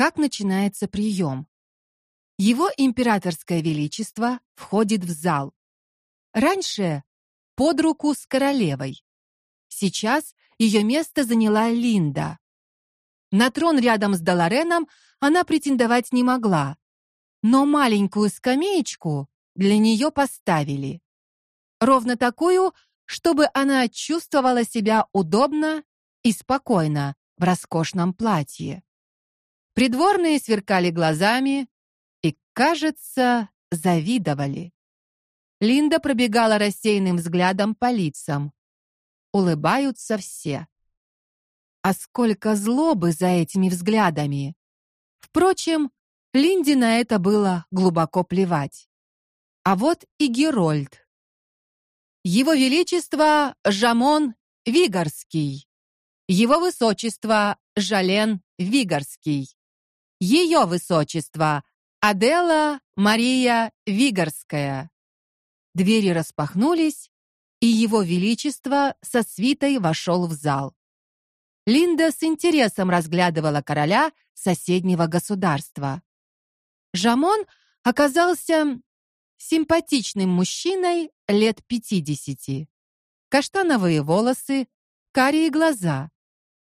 как начинается прием. Его императорское величество входит в зал. Раньше под руку с королевой. Сейчас ее место заняла Линда. На трон рядом с Далареном она претендовать не могла, но маленькую скамеечку для нее поставили. Ровно такую, чтобы она чувствовала себя удобно и спокойно в роскошном платье. Придворные сверкали глазами и, кажется, завидовали. Линда пробегала рассеянным взглядом по лицам. Улыбаются все. А сколько злобы за этими взглядами. Впрочем, Линде на это было глубоко плевать. А вот и Герольд. Его величество Жамон Вигарский. Его высочество Жален Вигарский. Ее высочество Адела Мария Вигарская. Двери распахнулись, и его величество со свитой вошел в зал. Линда с интересом разглядывала короля соседнего государства. Жамон оказался симпатичным мужчиной лет пятидесяти. Каштановые волосы, карие глаза.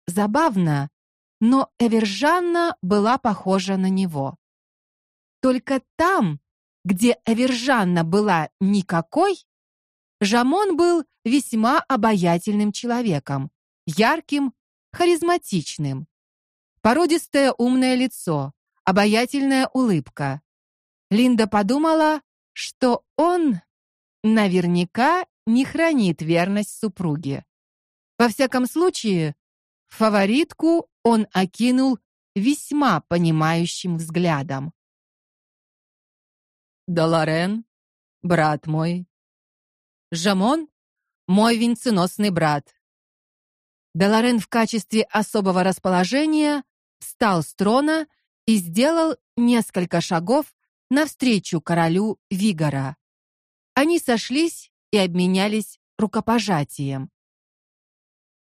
Забавно, но Эвержанна была похожа на него. Только там, где Эвержанна была никакой, Жамон был весьма обаятельным человеком, ярким, харизматичным. Породистое умное лицо, обаятельная улыбка. Линда подумала, что он наверняка не хранит верность супруге. Во всяком случае, фаворитку он окинул весьма понимающим взглядом. Долорен, брат мой. Жамон, мой венценосный брат. Долорен в качестве особого расположения встал с трона и сделал несколько шагов навстречу королю Вигора. Они сошлись и обменялись рукопожатием.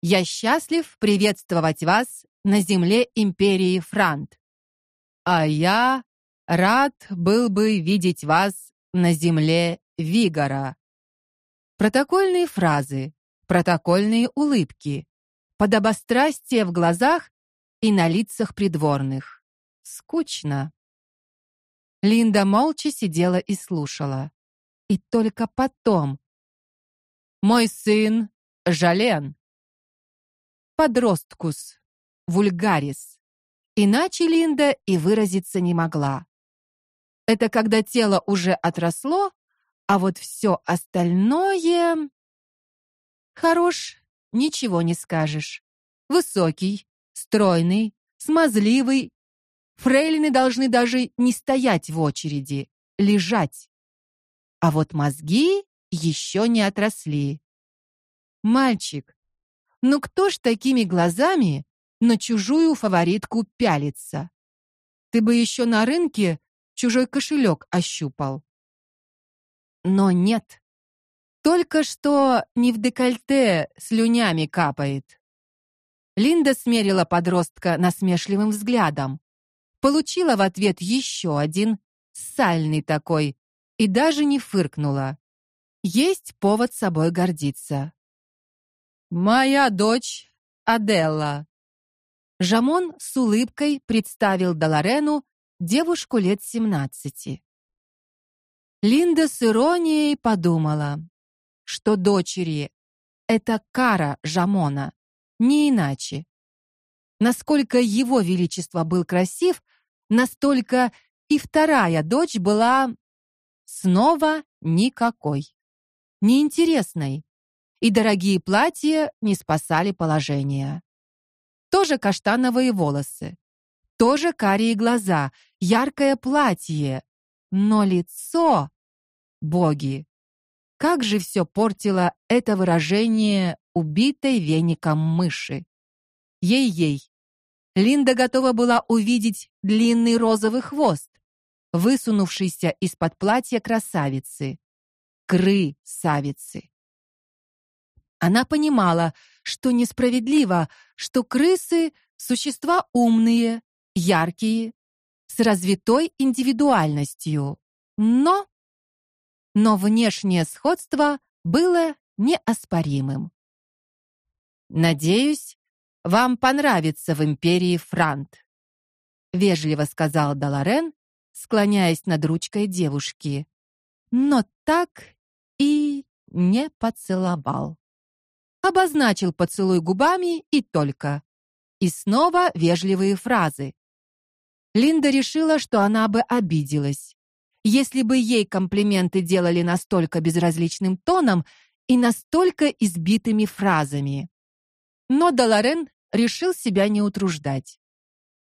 Я счастлив приветствовать вас на земле империи Франт. А я рад был бы видеть вас на земле Вигора. Протокольные фразы, протокольные улыбки, подобострастие в глазах и на лицах придворных. Скучно. Линда молча сидела и слушала. И только потом Мой сын Жален. Подросткус. Вульгарис. Иначе Линда и выразиться не могла. Это когда тело уже отросло, а вот все остальное хорош, ничего не скажешь. Высокий, стройный, смазливый Фрейлины должны даже не стоять в очереди, лежать. А вот мозги еще не отросли. Мальчик, ну кто ж такими глазами на чужую фаворитку пялится? Ты бы еще на рынке чужой кошелек ощупал. Но нет. Только что не в декольте слюнями капает. Линда смерила подростка насмешливым взглядом получила в ответ еще один, сальный такой, и даже не фыркнула. Есть повод собой гордиться. Моя дочь Аделла. Жамон с улыбкой представил Даларену девушку лет семнадцати. Линда с иронией подумала, что дочери это кара Жамона, не иначе. Насколько его величество был красив, настолько и вторая дочь была снова никакой. Неинтересной. И дорогие платья не спасали положение. Тоже каштановые волосы, тоже карие глаза, яркое платье, но лицо боги. Как же все портило это выражение убитой веником мыши. Ей-ей. Линда готова была увидеть длинный розовый хвост, высунувшийся из-под платья красавицы, кры-савицы. Она понимала, что несправедливо, что крысы существа умные, яркие, с развитой индивидуальностью. Но но внешнее сходство было неоспоримым. Надеюсь, вам понравится в империи Франт, вежливо сказал Даларен, склоняясь над ручкой девушки. Но так и не поцеловал. Обозначил поцелуй губами и только. И снова вежливые фразы. Линда решила, что она бы обиделась, если бы ей комплименты делали настолько безразличным тоном и настолько избитыми фразами. Но Даларен решил себя не утруждать.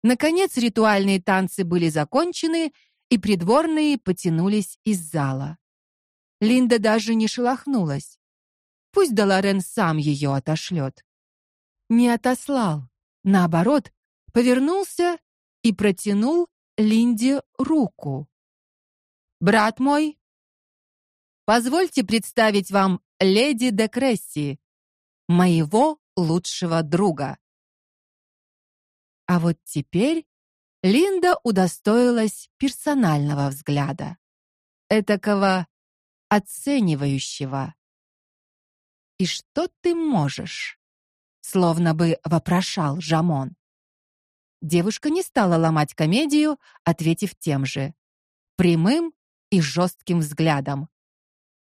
Наконец ритуальные танцы были закончены, и придворные потянулись из зала. Линда даже не шелохнулась. Пусть Даларен сам ее отошлет. Не отослал, наоборот, повернулся и протянул Линде руку. Брат мой, позвольте представить вам леди де Кресси, моего лучшего друга. А вот теперь Линда удостоилась персонального взгляда, этакого оценивающего. И что ты можешь? словно бы вопрошал Жамон. Девушка не стала ломать комедию, ответив тем же, прямым и жестким взглядом.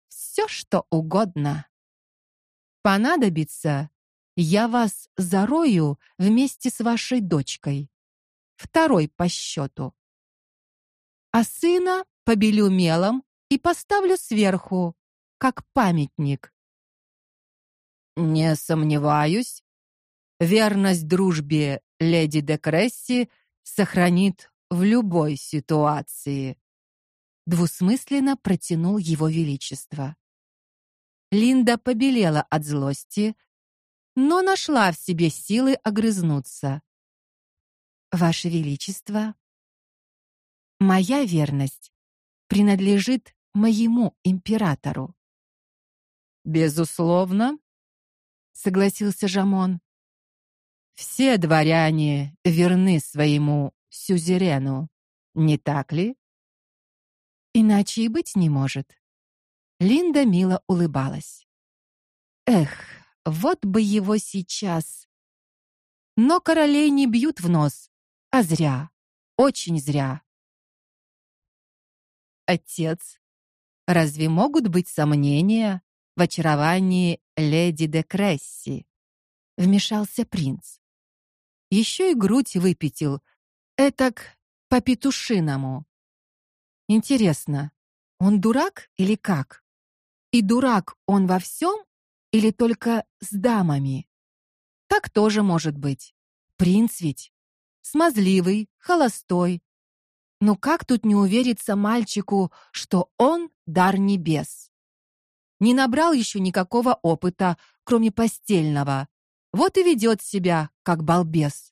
Все, что угодно. Понадобится, я вас зарою вместе с вашей дочкой, второй по счету. А сына побелю мелом и поставлю сверху, как памятник. Не сомневаюсь, верность дружбе леди де Кресси сохранит в любой ситуации. Двусмысленно протянул его величество. Линда побелела от злости, но нашла в себе силы огрызнуться. Ваше величество, моя верность принадлежит моему императору. Безусловно, согласился Жамон. Все дворяне верны своему сюзерену, не так ли? Иначе и быть не может. Линда мило улыбалась. Эх, вот бы его сейчас. Но королей не бьют в нос, а зря, очень зря. Отец, разве могут быть сомнения в очаровании леди де Кресси? Вмешался принц. Еще и грудь выпятил, этак по-петушиному. Интересно, он дурак или как? И дурак он во всем или только с дамами? Так тоже может быть. Принц ведь смазливый, холостой. Но как тут не увериться мальчику, что он дар небес? Не набрал еще никакого опыта, кроме постельного. Вот и ведет себя как балбес.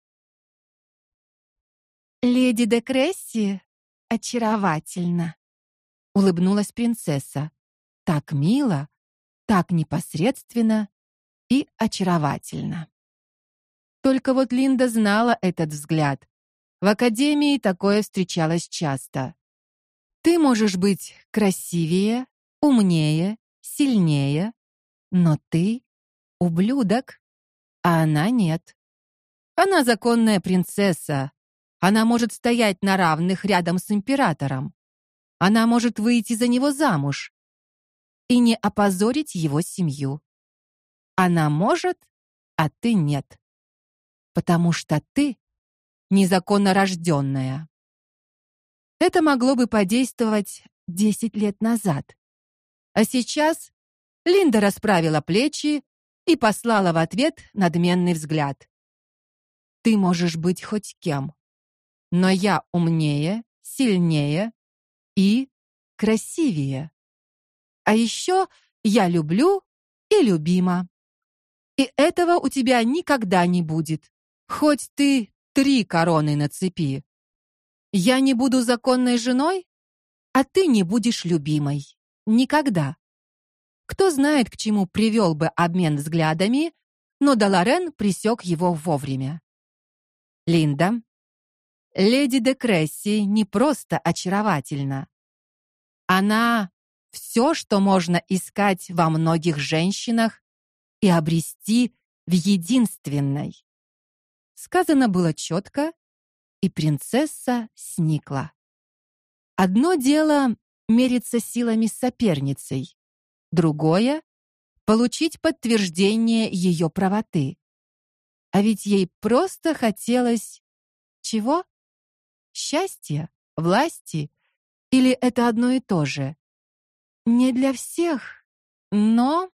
Леди де Кресси очаровательно, улыбнулась принцесса. Так мило, так непосредственно и очаровательно. Только вот Линда знала этот взгляд. В академии такое встречалось часто. Ты можешь быть красивее, умнее, сильнее, но ты ублюдок, а она нет. Она законная принцесса, она может стоять на равных рядом с императором. Она может выйти за него замуж и не опозорить его семью. Она может, а ты нет. Потому что ты незаконно рожденная. Это могло бы подействовать десять лет назад. А сейчас Линда расправила плечи и послала в ответ надменный взгляд. Ты можешь быть хоть кем, но я умнее, сильнее и красивее. А еще я люблю и любима. И этого у тебя никогда не будет. Хоть ты три короны на цепи. Я не буду законной женой, а ты не будешь любимой. Никогда. Кто знает, к чему привел бы обмен взглядами, но Даларен пресек его вовремя. Линда, леди де Кресси не просто очаровательна. Она все, что можно искать во многих женщинах и обрести в единственной. Сказано было четко, и принцесса сникла. Одно дело мериться силами с соперницей, другое получить подтверждение ее правоты. А ведь ей просто хотелось чего? Счастья, власти или это одно и то же? Не для всех, но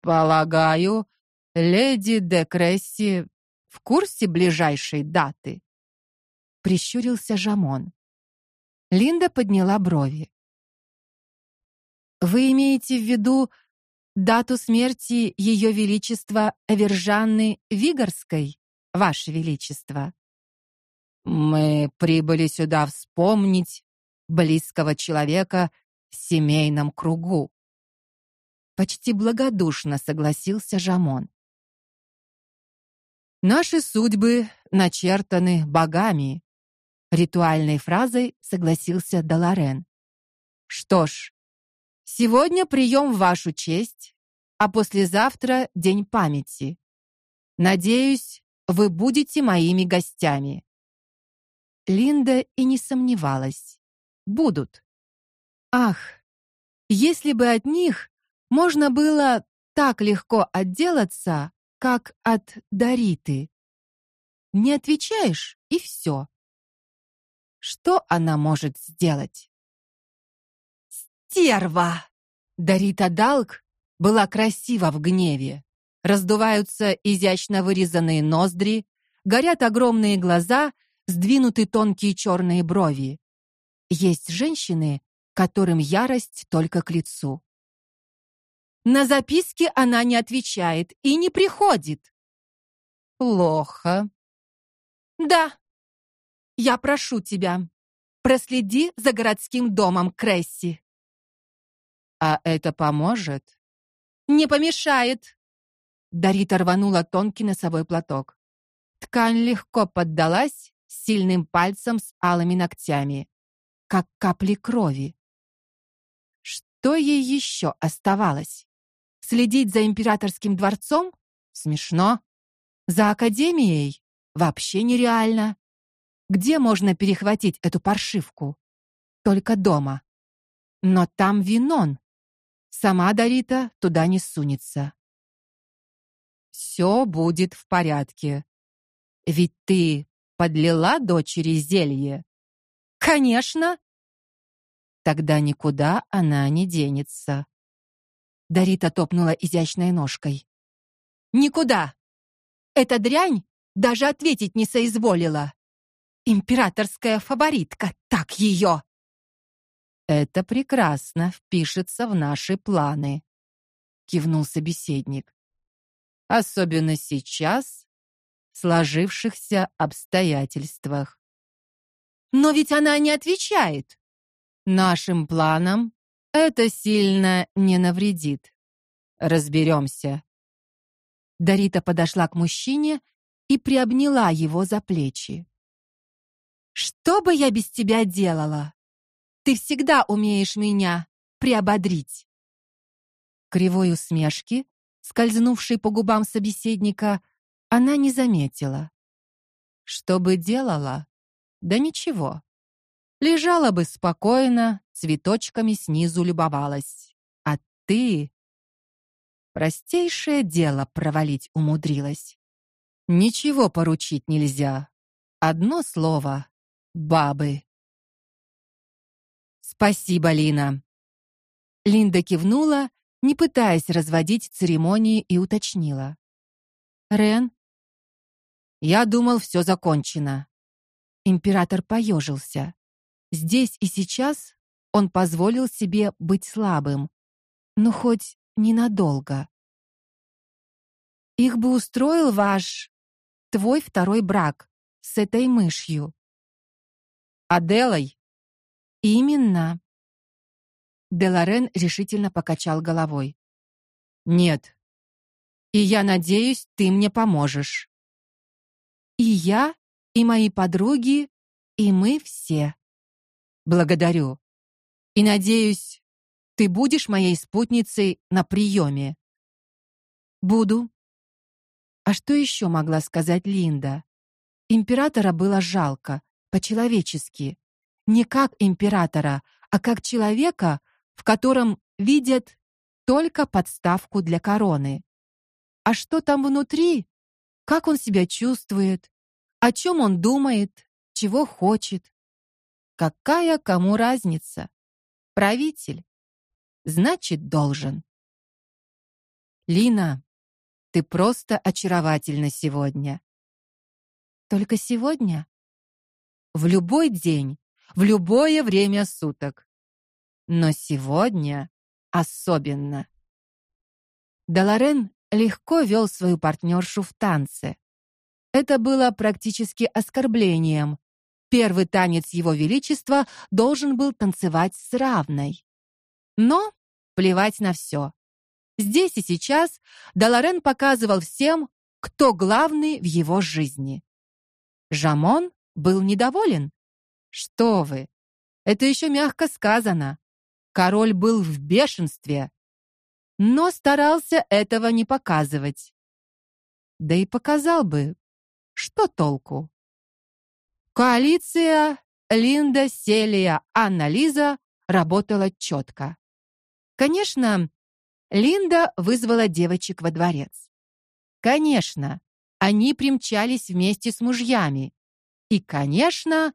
полагаю, леди де Кресси в курсе ближайшей даты. Прищурился Жамон. Линда подняла брови. Вы имеете в виду дату смерти ее величества Эвержанны Вигорской, ваше величество? Мы прибыли сюда вспомнить близкого человека в семейном кругу. Почти благодушно согласился Жамон. Наши судьбы начертаны богами, ритуальной фразой согласился Даларен. Что ж, сегодня прием в вашу честь, а послезавтра день памяти. Надеюсь, вы будете моими гостями. Линда и не сомневалась. Будут. Ах, если бы от них можно было так легко отделаться, как от Дариты. Не отвечаешь и все. Что она может сделать? Стерва. Дарита Далк была красива в гневе. Раздуваются изящно вырезанные ноздри, горят огромные глаза, сдвинуты тонкие черные брови. Есть женщины, которым ярость только к лицу. На записки она не отвечает и не приходит. Плохо. Да. Я прошу тебя, проследи за городским домом Кресси. А это поможет? Не помешает. Дарита рванула тонкий носовой платок. Ткань легко поддалась сильным пальцем с алыми ногтями, как капли крови. Что ей еще оставалось? Следить за императорским дворцом? Смешно. За академией? Вообще нереально. Где можно перехватить эту паршивку? Только дома. Но там Винон. Сама Дарита туда не сунется. Все будет в порядке. Ведь ты подлила дочери зелье. Конечно. Тогда никуда она не денется. Дарита топнула изящной ножкой. Никуда. Эта дрянь даже ответить не соизволила. Императорская фаворитка, так ее. Это прекрасно впишется в наши планы, кивнул собеседник. Особенно сейчас, в сложившихся обстоятельствах. Но ведь она не отвечает. Нашим планам это сильно не навредит. Разберемся. Дарита подошла к мужчине и приобняла его за плечи. Что бы я без тебя делала? Ты всегда умеешь меня приободрить. Кривой усмешки, скользнувшей по губам собеседника, она не заметила. Что бы делала? Да ничего. Лежала бы спокойно, цветочками снизу любовалась. А ты простейшее дело провалить умудрилась. Ничего поручить нельзя. Одно слово бабы. Спасибо, Лина. Линда кивнула, не пытаясь разводить церемонии и уточнила: Рен, я думал, все закончено. Император поежился. Здесь и сейчас он позволил себе быть слабым, но хоть ненадолго. Их бы устроил ваш твой второй брак с этой мышью. Аделой. Именно. Деларен решительно покачал головой. Нет. И я надеюсь, ты мне поможешь. И я, и мои подруги, и мы все. Благодарю. И надеюсь, ты будешь моей спутницей на приеме. Буду. А что еще могла сказать Линда? Императора было жалко, по-человечески. Не как императора, а как человека, в котором видят только подставку для короны. А что там внутри? Как он себя чувствует? О чем он думает? Чего хочет? Какая кому разница? Правитель. Значит, должен. Лина, ты просто очаровательна сегодня. Только сегодня? В любой день, в любое время суток. Но сегодня особенно. Даларен легко вел свою партнершу в танце. Это было практически оскорблением. Первый танец его величества должен был танцевать с равной. Но плевать на все. Здесь и сейчас Даларен показывал всем, кто главный в его жизни. Жамон был недоволен. Что вы? Это еще мягко сказано. Король был в бешенстве но старался этого не показывать. Да и показал бы. Что толку? Коалиция Линда, Селия, Анна, Лиза работала четко. Конечно, Линда вызвала девочек во дворец. Конечно, они примчались вместе с мужьями. И, конечно,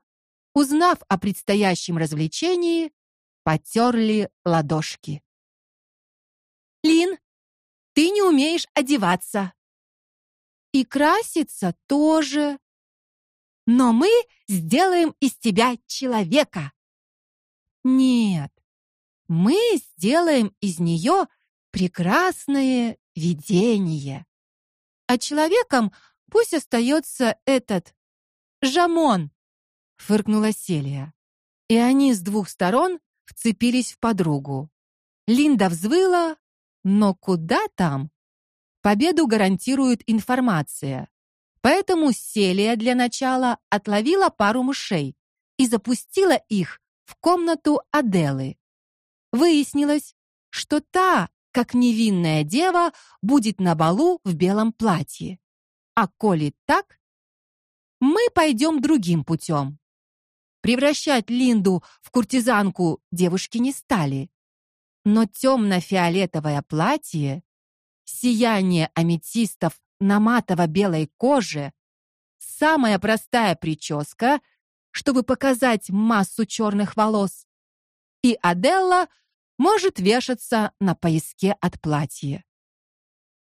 узнав о предстоящем развлечении, потерли ладошки. Лин, ты не умеешь одеваться. И краситься тоже. Но мы сделаем из тебя человека. Нет. Мы сделаем из нее прекрасное видение. А человеком пусть остается этот Жамон, фыркнула Селия. И они с двух сторон вцепились в подругу. Линда взвыла, но куда там? Победу гарантирует информация. Поэтому Селия для начала отловила пару мышей и запустила их в комнату Аделы. Выяснилось, что та, как невинная дева, будет на балу в белом платье. А коли так, мы пойдем другим путем. Превращать Линду в куртизанку девушки не стали но темно-фиолетовое платье, сияние аметистов на матово-белой коже, самая простая прическа, чтобы показать массу черных волос. И Аделла может вешаться на пояске от платья.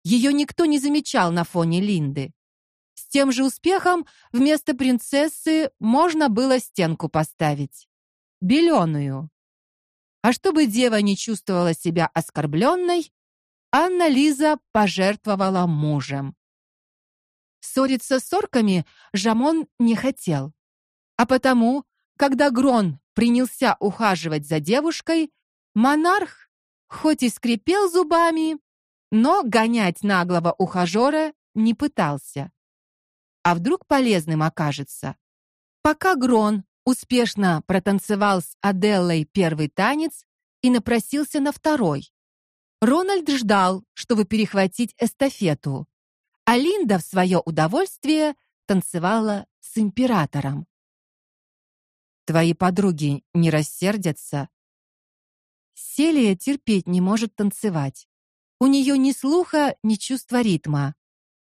Ее никто не замечал на фоне Линды. Тем же успехом вместо принцессы можно было стенку поставить. беленую. А чтобы дева не чувствовала себя оскорбленной, Анна Лиза пожертвовала мужем. Ссориться с орками Жамон не хотел. А потому, когда Грон принялся ухаживать за девушкой, монарх хоть и скрипел зубами, но гонять наглого ухажера не пытался. А вдруг полезным окажется? Пока Грон успешно протанцевал с Аделлой первый танец и напросился на второй. Рональд ждал, чтобы перехватить эстафету, а Линда в свое удовольствие танцевала с императором. Твои подруги не рассердятся? Селия терпеть не может танцевать. У нее ни слуха, ни чувства ритма.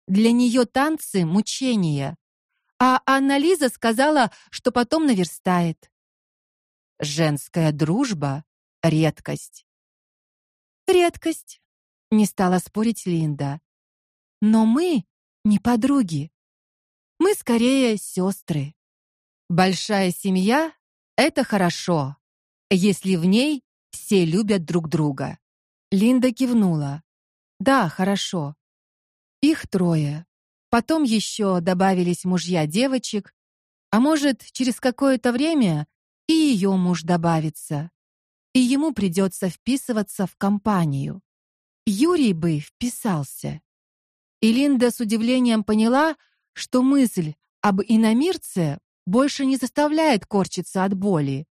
Для нее танцы мучение. А Анна-Лиза сказала, что потом наверстает. Женская дружба редкость. Редкость, не стала спорить Линда. Но мы не подруги. Мы скорее сестры. Большая семья это хорошо, если в ней все любят друг друга. Линда кивнула. Да, хорошо. Их трое. Потом еще добавились мужья девочек, а может, через какое-то время и ее муж добавится. И ему придется вписываться в компанию. Юрий бы вписался. И Линда с удивлением поняла, что мысль об иномирце больше не заставляет корчиться от боли.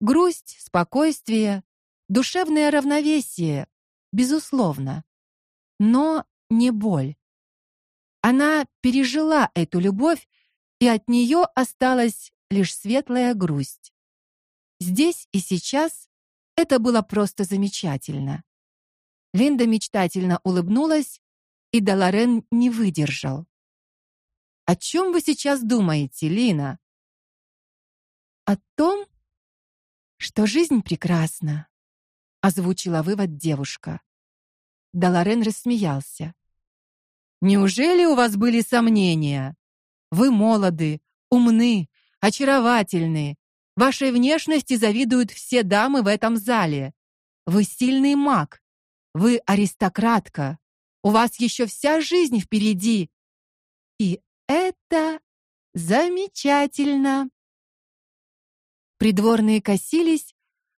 Грусть, спокойствие, душевное равновесие, безусловно, но не боль. Она пережила эту любовь, и от нее осталась лишь светлая грусть. Здесь и сейчас это было просто замечательно. Линда мечтательно улыбнулась, и Даларен не выдержал. О чем вы сейчас думаете, Лина? О том, что жизнь прекрасна, озвучила вывод девушка. Даларен рассмеялся. Неужели у вас были сомнения? Вы молоды, умны, очаровательны. Вашей внешности завидуют все дамы в этом зале. Вы сильный маг. Вы аристократка. У вас еще вся жизнь впереди. И это замечательно. Придворные косились,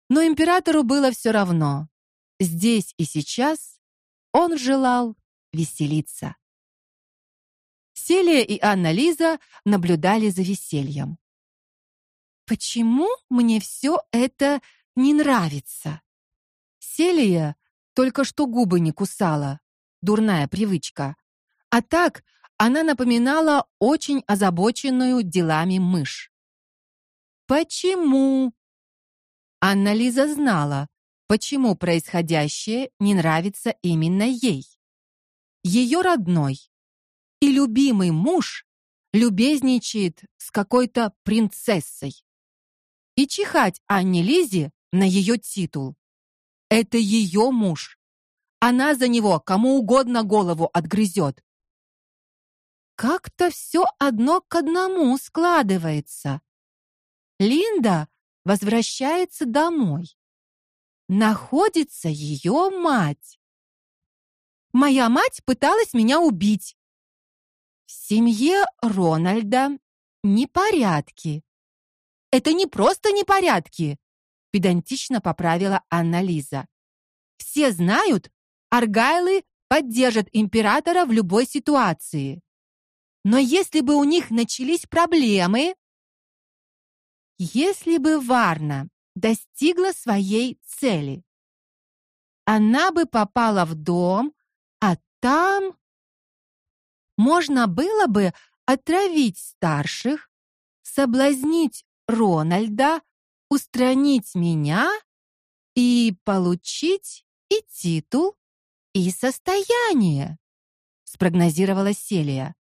но императору было все равно. Здесь и сейчас он желал веселиться. Селия и Анна Лиза наблюдали за весельем. Почему мне все это не нравится? Селия только что губы не кусала. Дурная привычка. А так она напоминала очень озабоченную делами мышь. Почему? Анна Лиза знала, почему происходящее не нравится именно ей. Ее родной и любимый муж любезничает с какой-то принцессой. И чихать Анне Лизе на ее титул. Это ее муж. Она за него кому угодно голову отгрызет. Как-то все одно к одному складывается. Линда возвращается домой. Находится ее мать. Моя мать пыталась меня убить. В семье Рональда непорядки. Это не просто непорядки, педантично поправила Анна Лиза. Все знают, Аргайлы поддержат императора в любой ситуации. Но если бы у них начались проблемы, если бы Варна достигла своей цели, она бы попала в дом, а там можно было бы отравить старших, соблазнить Рональда, устранить меня и получить и титул, и состояние, спрогнозировала Селия.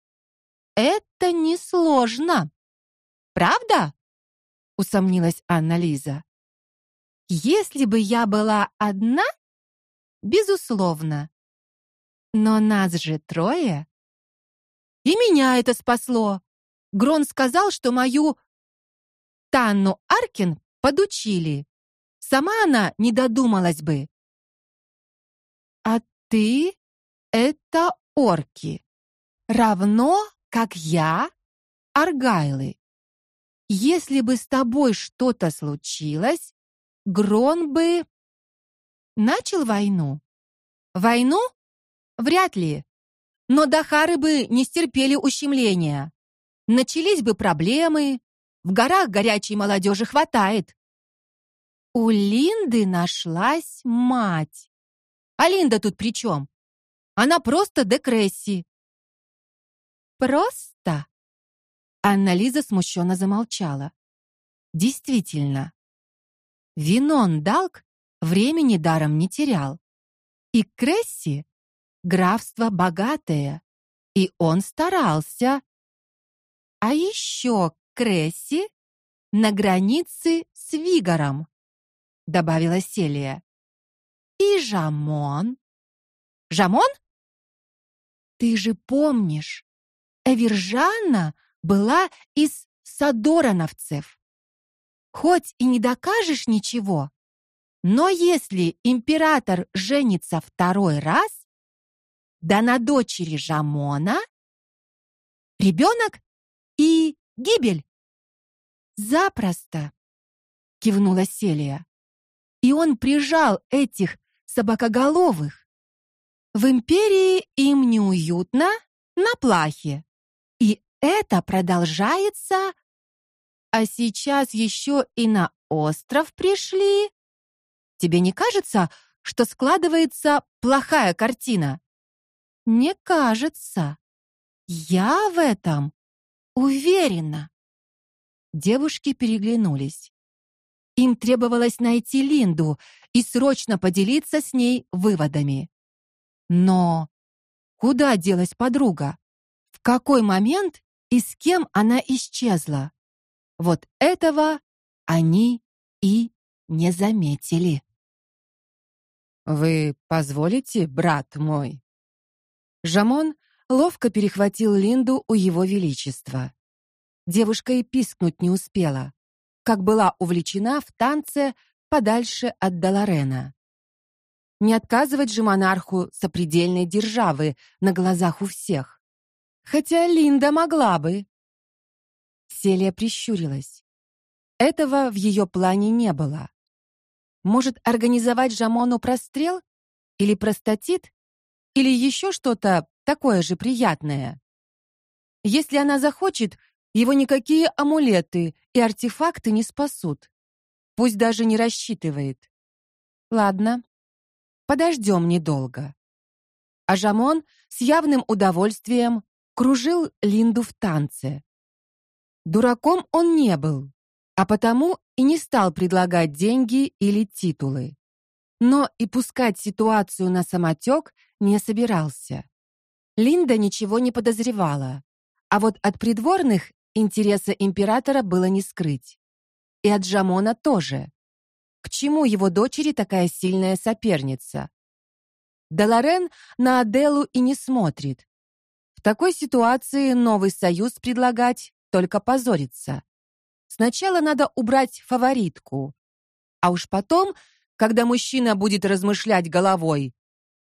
Это несложно. Правда? усомнилась Анна Лиза. Если бы я была одна, безусловно. Но нас же трое. И меня это спасло. Грон сказал, что мою Танну Аркин подучили. Сама она не додумалась бы. А ты это орки. Равно как я Аргайлы. Если бы с тобой что-то случилось, Грон бы начал войну. Войну? Вряд ли. Но Дахары бы не стерпели ущемления. Начались бы проблемы. В горах горячей молодежи хватает. У Линды нашлась мать. А Линда тут при чем? Она просто декресси. Просто? Анна-Лиза смущенно замолчала. Действительно. Винон Далк времени даром не терял. И Кресси графство богатое, и он старался. А еще Кресси на границе с Вигором, добавила Селия. И Жамон. Жамон? Ты же помнишь, Эвержанна была из Садорановцев. Хоть и не докажешь ничего, но если император женится второй раз, да на дочери Жамона, ребенок и гибель. Запросто, кивнула Селия. И он прижал этих собакоголовых. В империи им неуютно, на плахе. И это продолжается? А сейчас еще и на остров пришли? Тебе не кажется, что складывается плохая картина? Не кажется. Я в этом уверена. Девушки переглянулись. Им требовалось найти Линду и срочно поделиться с ней выводами. Но куда делась подруга? В какой момент и с кем она исчезла? Вот этого они и не заметили. Вы позволите, брат мой? Жамон ловко перехватил Линду у его величества. Девушка и пискнуть не успела, как была увлечена в танце подальше от Даларена. Не отказывать же монарху сопредельной державы на глазах у всех. Хотя Линда могла бы. Селия прищурилась. Этого в ее плане не было. Может, организовать Жамону прострел или простатит или еще что-то такое же приятное. Если она захочет, его никакие амулеты и артефакты не спасут. Пусть даже не рассчитывает. Ладно. Подождем недолго. А Жамон с явным удовольствием кружил Линду в танце. Дураком он не был, а потому и не стал предлагать деньги или титулы. Но и пускать ситуацию на самотек не собирался. Линда ничего не подозревала, а вот от придворных интереса императора было не скрыть. И от Джамона тоже. К чему его дочери такая сильная соперница? Даларен на Аделу и не смотрит. В такой ситуации новый союз предлагать только позориться. Сначала надо убрать фаворитку, а уж потом, когда мужчина будет размышлять головой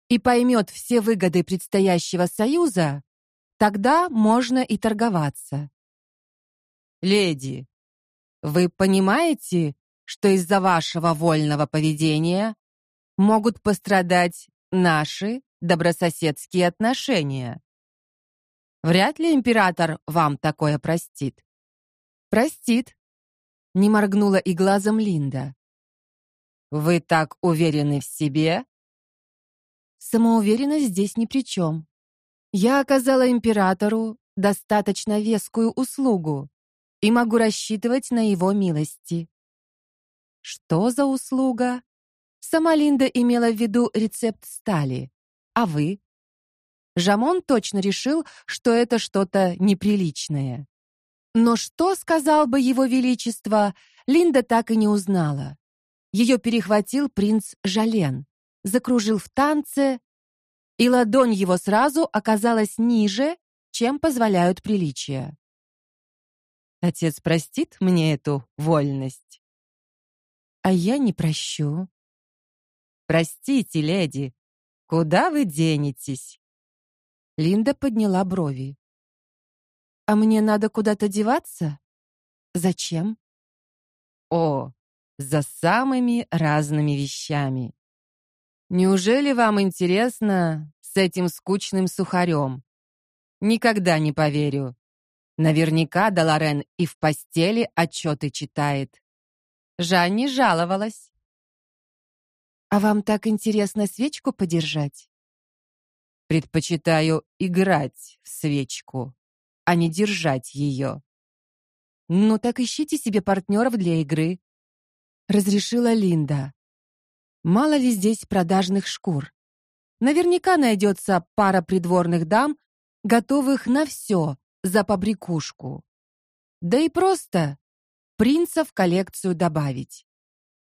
и поймет все выгоды предстоящего союза, тогда можно и торговаться. Леди, вы понимаете, что из-за вашего вольного поведения могут пострадать наши добрососедские отношения? Вряд ли император вам такое простит. Простит, не моргнула и глазом Линда. Вы так уверены в себе? Самоуверенность здесь ни при чем. Я оказала императору достаточно вескую услугу и могу рассчитывать на его милости. Что за услуга? Сама Линда имела в виду рецепт стали. А вы? Жамон точно решил, что это что-то неприличное. Но что сказал бы его величество, Линда так и не узнала. Ее перехватил принц Жален, закружил в танце, и ладонь его сразу оказалась ниже, чем позволяют приличия. Отец простит мне эту вольность. А я не прощу. Простите, леди. Куда вы денетесь? Линда подняла брови. А мне надо куда-то деваться? Зачем? О, за самыми разными вещами. Неужели вам интересно с этим скучным сухарем? Никогда не поверю. Наверняка Даларен и в постели отчеты читает. Жанни жаловалась. А вам так интересно свечку подержать? Предпочитаю играть в свечку а не держать ее. Ну так ищите себе партнеров для игры, разрешила Линда. Мало ли здесь продажных шкур. Наверняка найдется пара придворных дам, готовых на все за побрякушку. Да и просто принца в коллекцию добавить.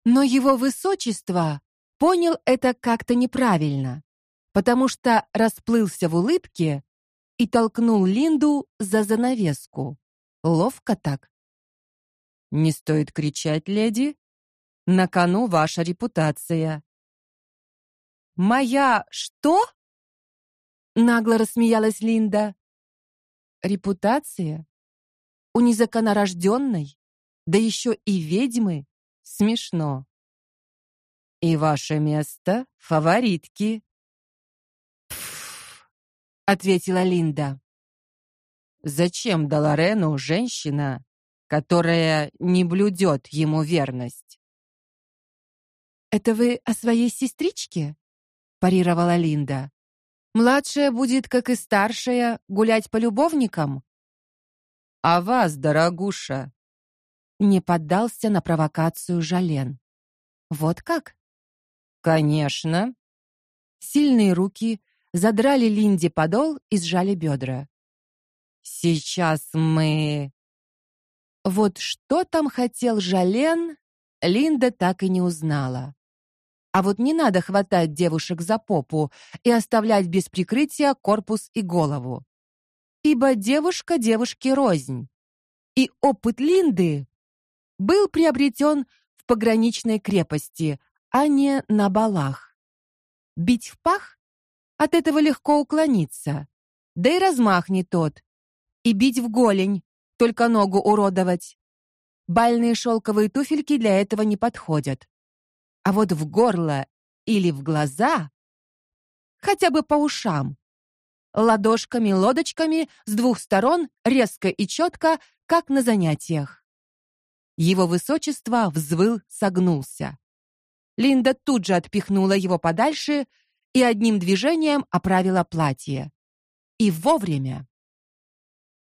Но его высочество понял это как-то неправильно, потому что расплылся в улыбке и толкнул Линду за занавеску. Ловко так. Не стоит кричать, леди. На кону ваша репутация. Моя что? Нагло рассмеялась Линда. Репутация у незаконнорожденной, да еще и ведьмы, смешно. И ваше место фаворитки ответила Линда. Зачем Даларену женщина, которая не блюдет ему верность? Это вы о своей сестричке? парировала Линда. Младшая будет, как и старшая, гулять по любовникам. А вас, дорогуша, не поддался на провокацию Жален. Вот как? Конечно. Сильные руки задрали Линде подол и сжали бедра. Сейчас мы Вот что там хотел Жален, Линда так и не узнала. А вот не надо хватать девушек за попу и оставлять без прикрытия корпус и голову. Ибо девушка девушке рознь. И опыт Линды был приобретен в пограничной крепости, а не на балах. Бить в пах от этого легко уклониться. Да и размах не тот. И бить в голень, только ногу уродовать. Бальные шелковые туфельки для этого не подходят. А вот в горло или в глаза, хотя бы по ушам, ладошками-лодочками с двух сторон, резко и четко, как на занятиях. Его высочество взвыл, согнулся. Линда тут же отпихнула его подальше и одним движением оправила платье. И вовремя.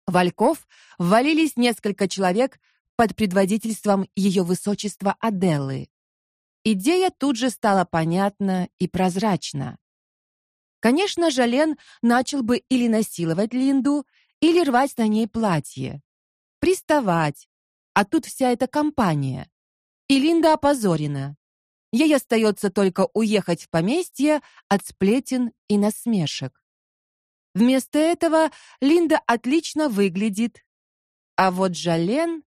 Вальков ввалились несколько человек под предводительством ее высочества Аделлы. Идея тут же стала понятна и прозрачна. Конечно, Жален начал бы или насиловать Линду, или рвать на ней платье, приставать. А тут вся эта компания. И Линда опозорена. Ей остается только уехать в поместье от сплетен и насмешек. Вместо этого Линда отлично выглядит. А вот Жален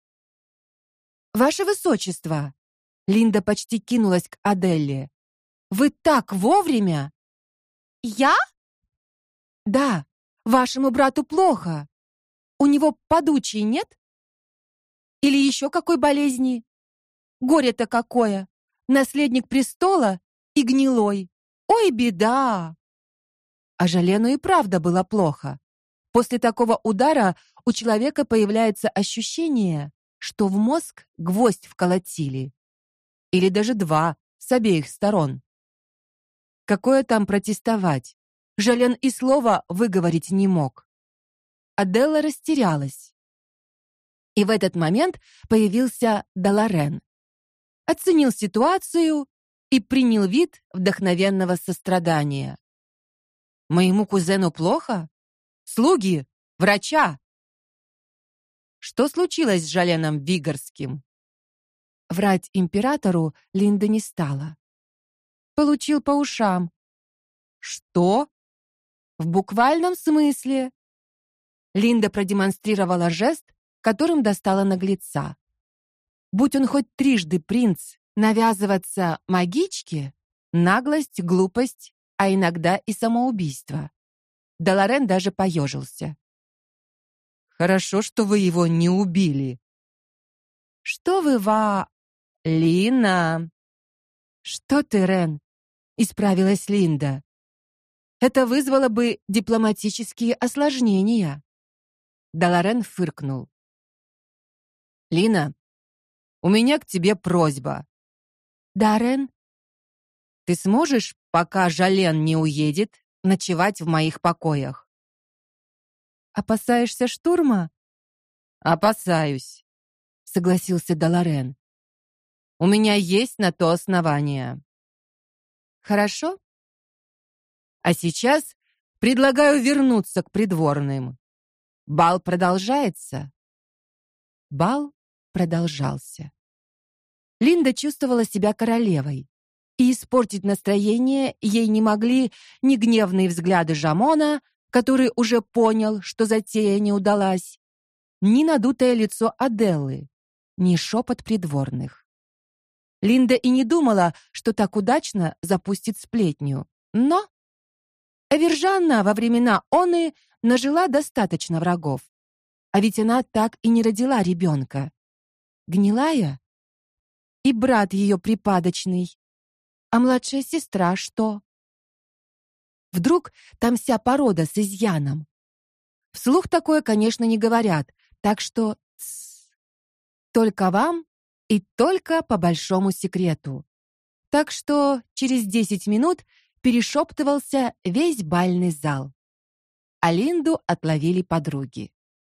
Ваше высочество, Линда почти кинулась к Аделле. Вы так вовремя? Я? Да, вашему брату плохо. У него подучий нет? Или еще какой болезни? Горе-то какое! Наследник престола и гнилой. Ой, беда! А Жалену и правда было плохо. После такого удара у человека появляется ощущение, что в мозг гвоздь вколотили или даже два с обеих сторон. Какое там протестовать? Жален и слова выговорить не мог. Аделла растерялась. И в этот момент появился Даларен. Оценил ситуацию и принял вид вдохновенного сострадания. Моему кузену плохо? Слуги, врача. Что случилось с Жаленом Вигорским? Врать императору Линда не стала. Получил по ушам. Что? В буквальном смысле. Линда продемонстрировала жест, которым достала наглеца. Будь он хоть трижды принц, навязываться магичке наглость, глупость, а иногда и самоубийство. Даларен даже поежился. Хорошо, что вы его не убили. Что вы, Ва? Лина. Что ты, Рен? исправилась Линда. Это вызвало бы дипломатические осложнения. Даларен фыркнул. Лина, у меня к тебе просьба. Да, Рен. Ты сможешь, пока Жален не уедет, ночевать в моих покоях? Опасаешься штурма? Опасаюсь, согласился Даларен. У меня есть на то основания. Хорошо? А сейчас предлагаю вернуться к придворным. Бал продолжается. Бал продолжался. Линда чувствовала себя королевой, и испортить настроение ей не могли ни гневные взгляды Жамона, который уже понял, что затея не удалась, ни надутое лицо Аделлы, ни шепот придворных. Линда и не думала, что так удачно запустит сплетню. Но Эвержанна во времена оны нажила достаточно врагов. А ведь она так и не родила ребенка. Гнилая? И брат ее припадочный. А младшая сестра что? Вдруг там вся порода с изъяном. Вслух такое, конечно, не говорят, так что только вам и только по большому секрету. Так что через 10 минут перешептывался весь бальный зал. Алинду отловили подруги.